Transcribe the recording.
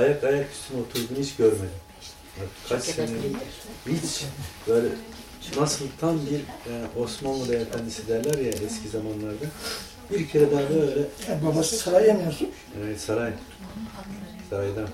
ayak ayak üstüne oturduğunu hiç görmedim. Kaç sene hiç böyle nasıl tam bir e, Osmanlı beyefendisi derler ya eski zamanlarda. Bir kere daha böyle e, Yani babası saray yemiyorsun. evet, saray saraydan